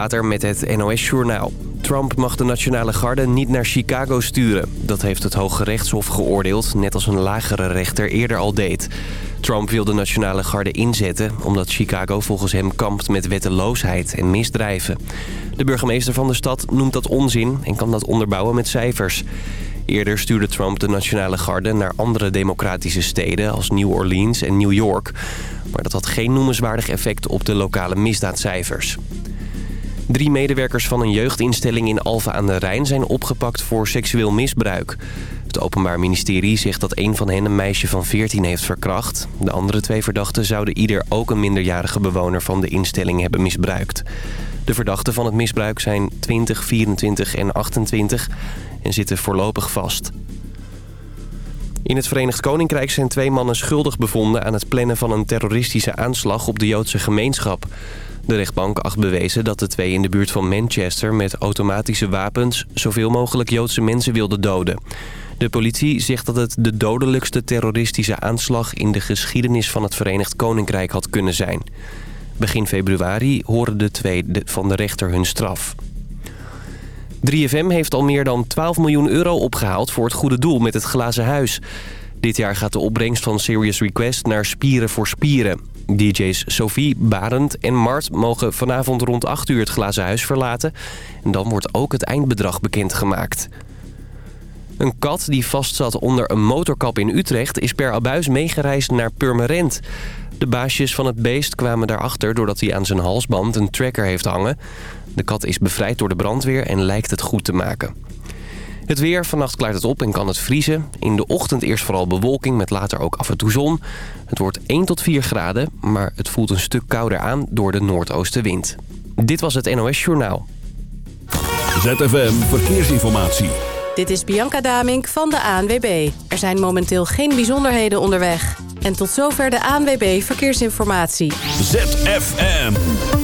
Later met het NOS-journaal. Trump mag de Nationale Garde niet naar Chicago sturen. Dat heeft het Hoge Rechtshof geoordeeld, net als een lagere rechter eerder al deed. Trump wil de Nationale Garde inzetten... omdat Chicago volgens hem kampt met wetteloosheid en misdrijven. De burgemeester van de stad noemt dat onzin en kan dat onderbouwen met cijfers. Eerder stuurde Trump de Nationale Garde naar andere democratische steden... als New Orleans en New York. Maar dat had geen noemenswaardig effect op de lokale misdaadcijfers. Drie medewerkers van een jeugdinstelling in Alphen aan de Rijn zijn opgepakt voor seksueel misbruik. Het Openbaar Ministerie zegt dat een van hen een meisje van 14 heeft verkracht. De andere twee verdachten zouden ieder ook een minderjarige bewoner van de instelling hebben misbruikt. De verdachten van het misbruik zijn 20, 24 en 28 en zitten voorlopig vast. In het Verenigd Koninkrijk zijn twee mannen schuldig bevonden aan het plannen van een terroristische aanslag op de Joodse gemeenschap. De rechtbank acht bewezen dat de twee in de buurt van Manchester met automatische wapens zoveel mogelijk Joodse mensen wilden doden. De politie zegt dat het de dodelijkste terroristische aanslag in de geschiedenis van het Verenigd Koninkrijk had kunnen zijn. Begin februari horen de twee van de rechter hun straf. 3FM heeft al meer dan 12 miljoen euro opgehaald voor het goede doel met het glazen huis. Dit jaar gaat de opbrengst van Serious Request naar Spieren voor Spieren. DJ's Sophie, Barend en Mart mogen vanavond rond 8 uur het glazen huis verlaten. En dan wordt ook het eindbedrag bekendgemaakt. Een kat die vastzat onder een motorkap in Utrecht is per abuis meegereisd naar Purmerend. De baasjes van het beest kwamen daarachter doordat hij aan zijn halsband een tracker heeft hangen. De kat is bevrijd door de brandweer en lijkt het goed te maken. Het weer, vannacht klaart het op en kan het vriezen. In de ochtend eerst vooral bewolking met later ook af en toe zon. Het wordt 1 tot 4 graden, maar het voelt een stuk kouder aan door de noordoostenwind. Dit was het NOS Journaal. ZFM Verkeersinformatie. Dit is Bianca Damink van de ANWB. Er zijn momenteel geen bijzonderheden onderweg. En tot zover de ANWB Verkeersinformatie. ZFM.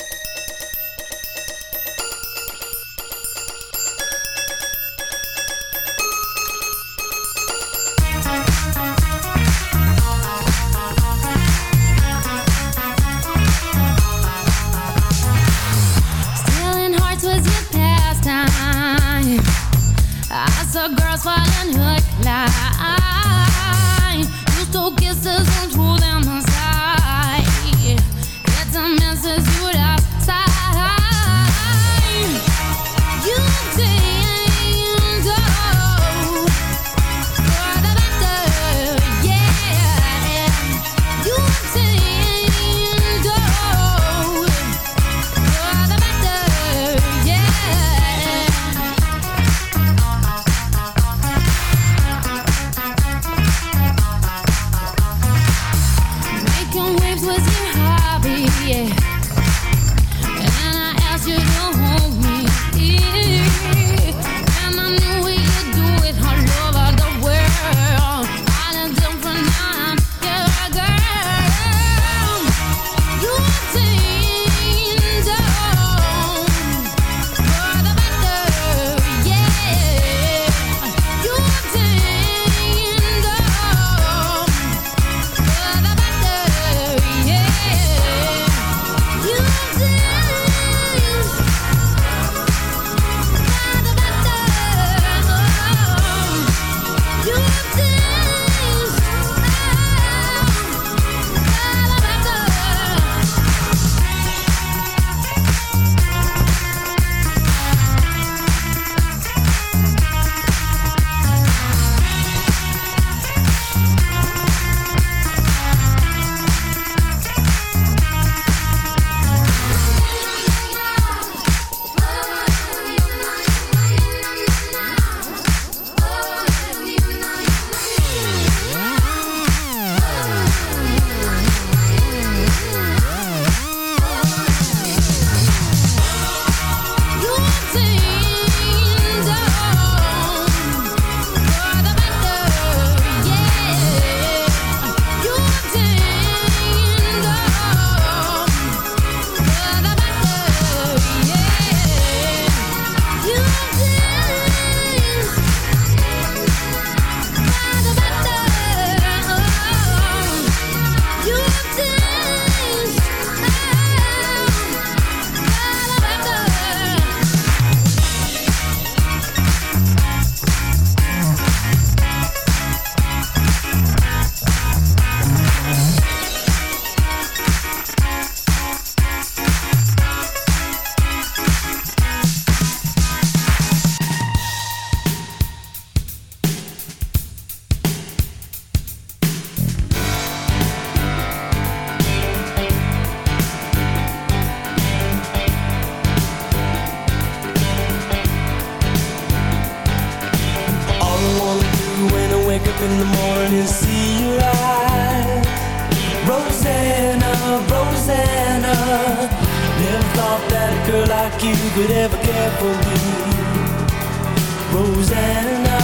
in the morning, see you ride. Rosanna, Rosanna, never thought that a girl like you could ever care for me. Rosanna.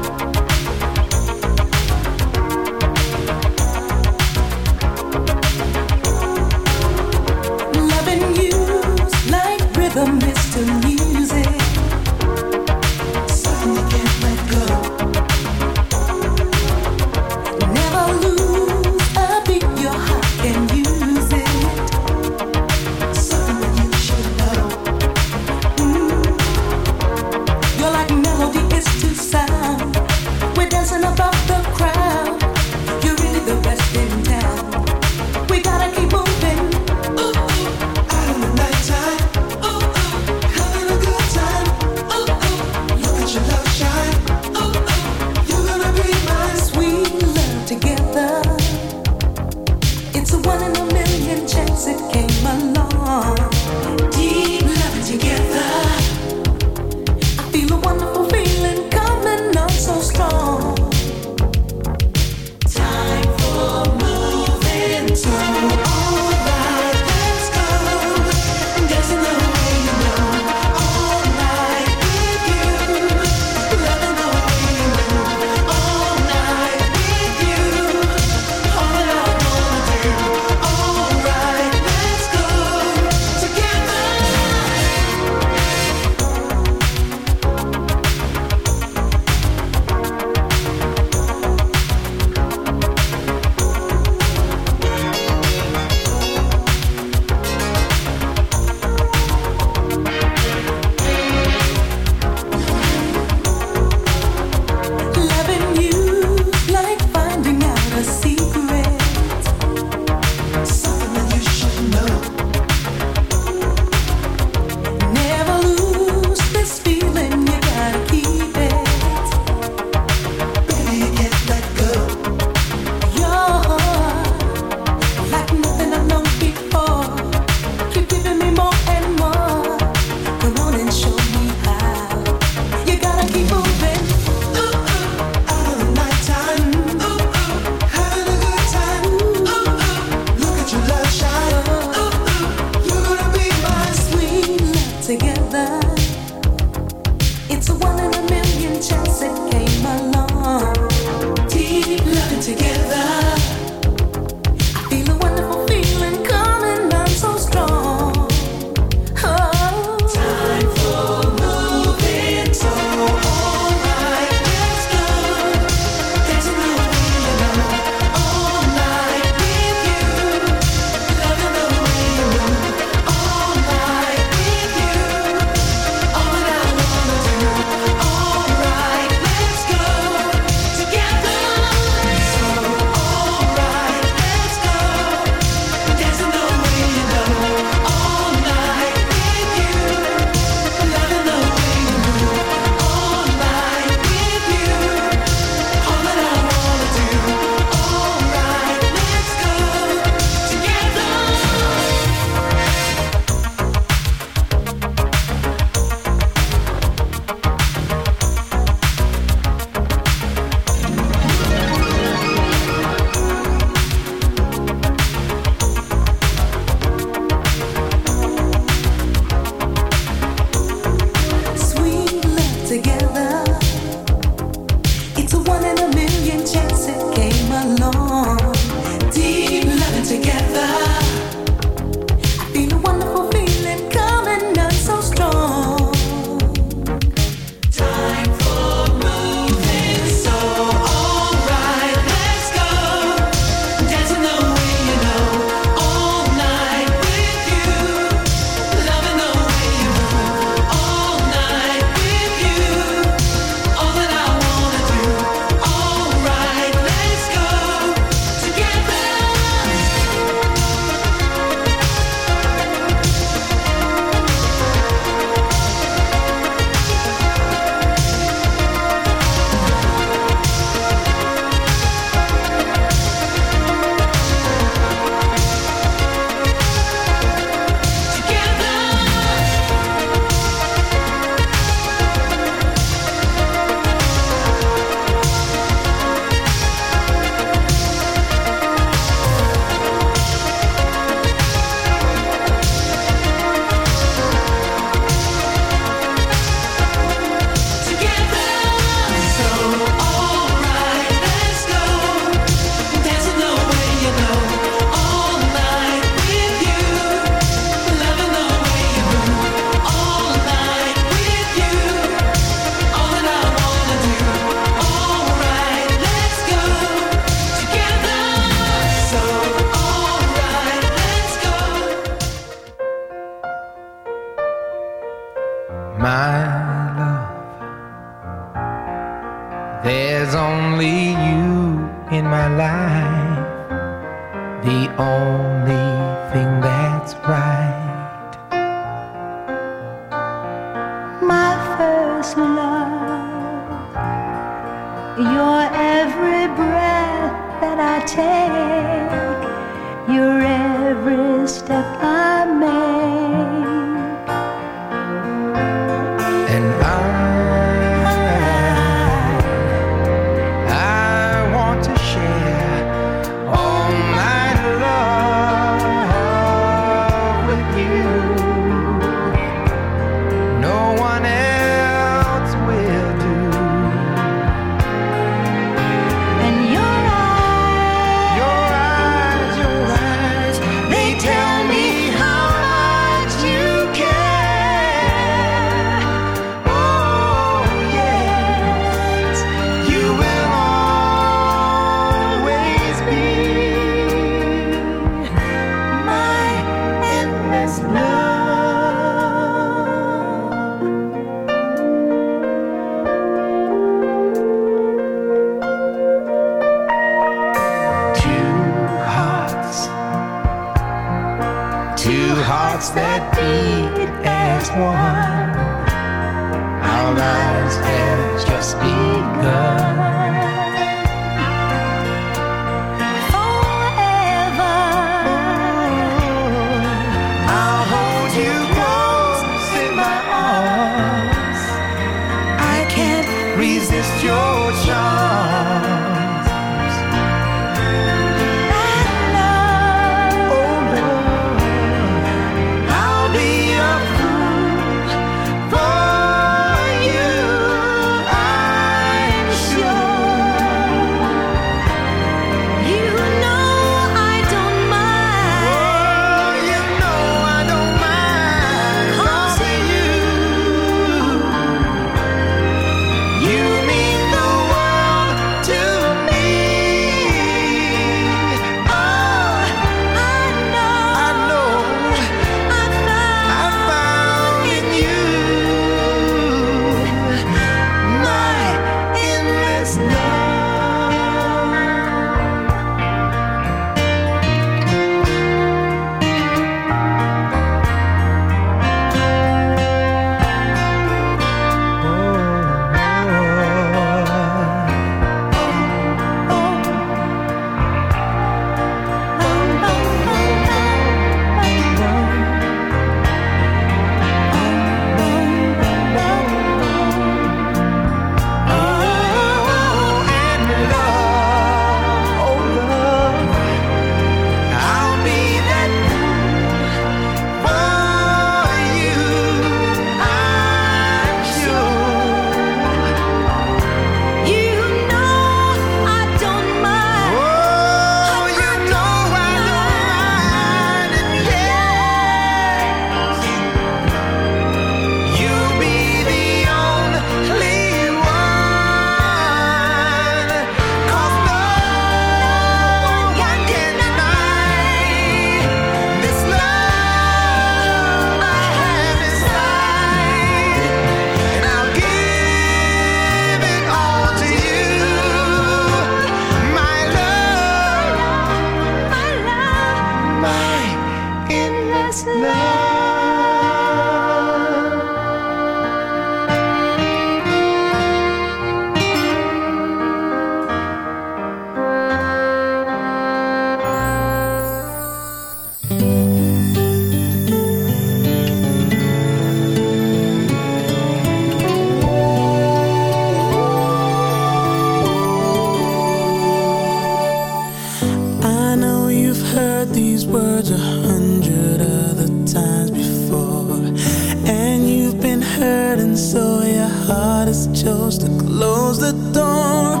Has chose to close the door.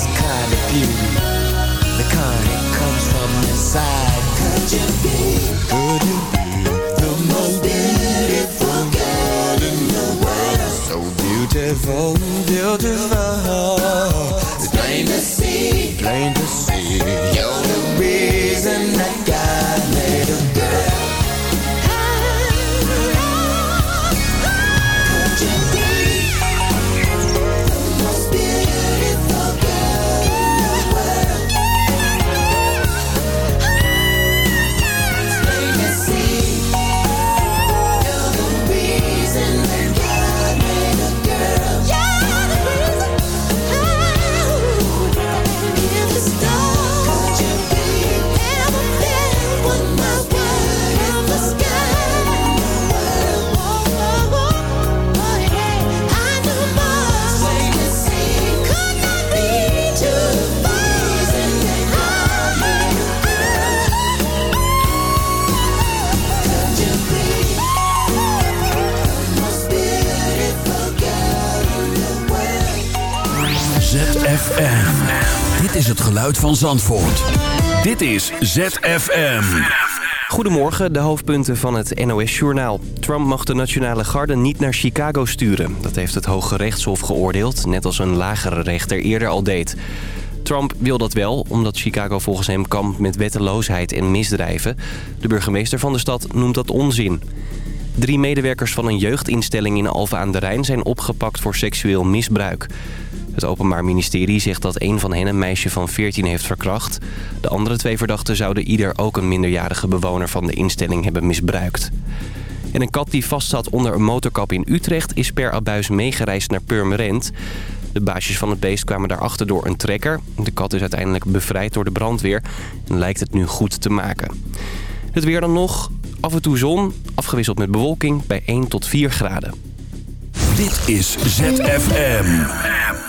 This kind of beauty, the kind that comes from inside. Could you be, could you be the most beautiful girl in the world? So beautiful, beautiful. It's plain to see, plain to see. You're Dit is het geluid van Zandvoort. Dit is ZFM. Goedemorgen, de hoofdpunten van het NOS-journaal. Trump mag de Nationale Garde niet naar Chicago sturen. Dat heeft het Hoge Rechtshof geoordeeld, net als een lagere rechter eerder al deed. Trump wil dat wel, omdat Chicago volgens hem kampt met wetteloosheid en misdrijven. De burgemeester van de stad noemt dat onzin. Drie medewerkers van een jeugdinstelling in Alphen aan de Rijn zijn opgepakt voor seksueel misbruik. Het Openbaar Ministerie zegt dat een van hen een meisje van 14 heeft verkracht. De andere twee verdachten zouden ieder ook een minderjarige bewoner van de instelling hebben misbruikt. En een kat die vastzat onder een motorkap in Utrecht is per abuis meegereisd naar Purmerend. De baasjes van het beest kwamen daarachter door een trekker. De kat is uiteindelijk bevrijd door de brandweer en lijkt het nu goed te maken. Het weer dan nog. Af en toe zon, afgewisseld met bewolking bij 1 tot 4 graden. Dit is ZFM.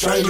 Sunshine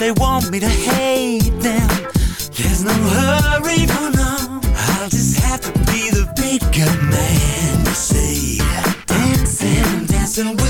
they want me to hate them. There's no hurry for now. I'll just have to be the bigger man. You see, dancing, dancing with.